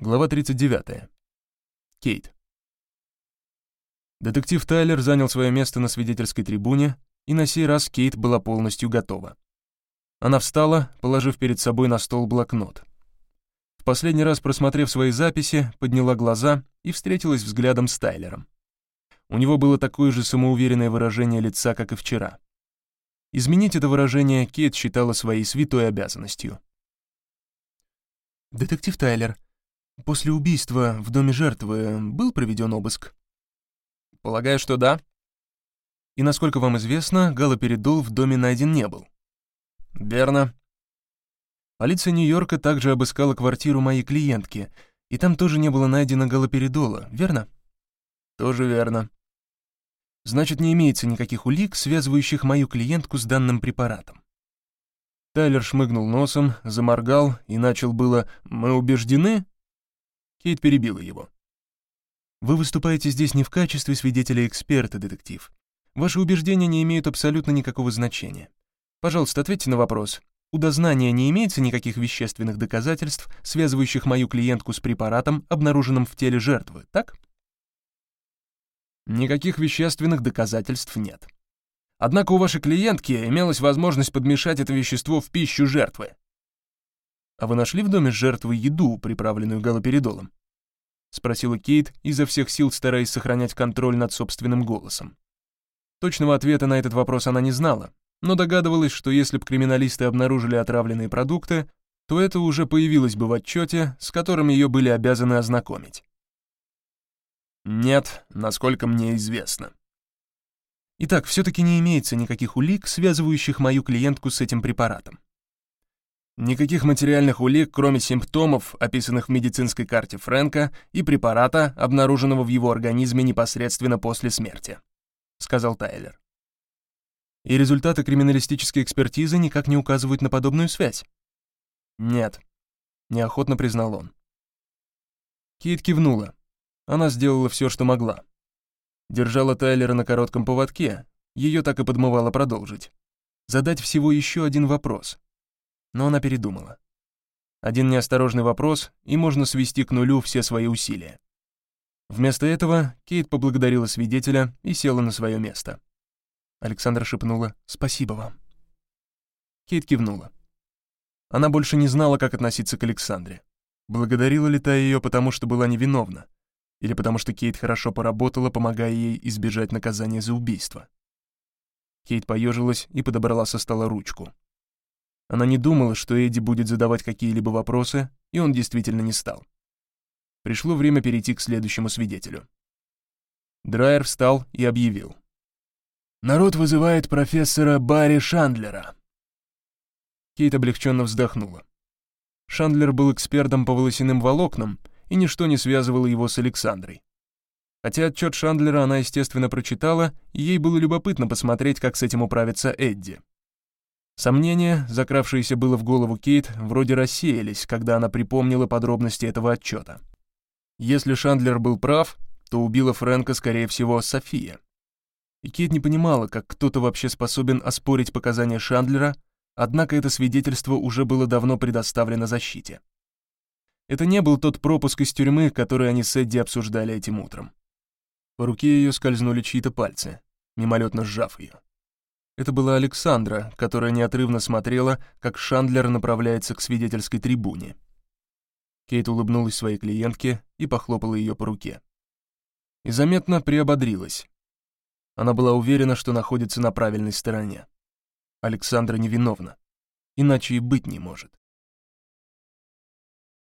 Глава 39. Кейт. Детектив Тайлер занял свое место на свидетельской трибуне, и на сей раз Кейт была полностью готова. Она встала, положив перед собой на стол блокнот. В последний раз просмотрев свои записи, подняла глаза и встретилась взглядом с Тайлером. У него было такое же самоуверенное выражение лица, как и вчера. Изменить это выражение Кейт считала своей святой обязанностью. «Детектив Тайлер», После убийства в доме жертвы был проведен обыск? Полагаю, что да. И насколько вам известно, галоперидол в доме найден не был. Верно. Полиция Нью-Йорка также обыскала квартиру моей клиентки, и там тоже не было найдено галоперидола, верно? Тоже верно. Значит, не имеется никаких улик, связывающих мою клиентку с данным препаратом. Тайлер шмыгнул носом, заморгал и начал было «Мы убеждены?» Кейт перебила его. «Вы выступаете здесь не в качестве свидетеля-эксперта, детектив. Ваши убеждения не имеют абсолютно никакого значения. Пожалуйста, ответьте на вопрос. У дознания не имеется никаких вещественных доказательств, связывающих мою клиентку с препаратом, обнаруженным в теле жертвы, так? Никаких вещественных доказательств нет. Однако у вашей клиентки имелась возможность подмешать это вещество в пищу жертвы. «А вы нашли в доме жертвы еду, приправленную галоперидолом?» — спросила Кейт, изо всех сил стараясь сохранять контроль над собственным голосом. Точного ответа на этот вопрос она не знала, но догадывалась, что если бы криминалисты обнаружили отравленные продукты, то это уже появилось бы в отчете, с которым ее были обязаны ознакомить. «Нет, насколько мне известно». Итак, все-таки не имеется никаких улик, связывающих мою клиентку с этим препаратом. Никаких материальных улик, кроме симптомов, описанных в медицинской карте Фрэнка, и препарата, обнаруженного в его организме непосредственно после смерти», — сказал Тайлер. «И результаты криминалистической экспертизы никак не указывают на подобную связь?» «Нет», — неохотно признал он. Кейт кивнула. Она сделала все, что могла. Держала Тайлера на коротком поводке, ее так и подмывало продолжить. Задать всего еще один вопрос — но она передумала. Один неосторожный вопрос, и можно свести к нулю все свои усилия. Вместо этого Кейт поблагодарила свидетеля и села на свое место. Александра шепнула «Спасибо вам». Кейт кивнула. Она больше не знала, как относиться к Александре. Благодарила ли та ее, потому что была невиновна, или потому что Кейт хорошо поработала, помогая ей избежать наказания за убийство. Кейт поежилась и подобрала со стола ручку. Она не думала, что Эдди будет задавать какие-либо вопросы, и он действительно не стал. Пришло время перейти к следующему свидетелю. Драйер встал и объявил. «Народ вызывает профессора Барри Шандлера». Кейт облегченно вздохнула. Шандлер был экспертом по волосяным волокнам, и ничто не связывало его с Александрой. Хотя отчет Шандлера она, естественно, прочитала, и ей было любопытно посмотреть, как с этим управится Эдди. Сомнения, закравшиеся было в голову Кейт, вроде рассеялись, когда она припомнила подробности этого отчета. Если Шандлер был прав, то убила Фрэнка, скорее всего, София. И Кейт не понимала, как кто-то вообще способен оспорить показания Шандлера, однако это свидетельство уже было давно предоставлено защите. Это не был тот пропуск из тюрьмы, который они с Эдди обсуждали этим утром. По руке ее скользнули чьи-то пальцы, мимолетно сжав ее. Это была Александра, которая неотрывно смотрела, как Шандлер направляется к свидетельской трибуне. Кейт улыбнулась своей клиентке и похлопала ее по руке. И заметно приободрилась. Она была уверена, что находится на правильной стороне. Александра невиновна. Иначе и быть не может.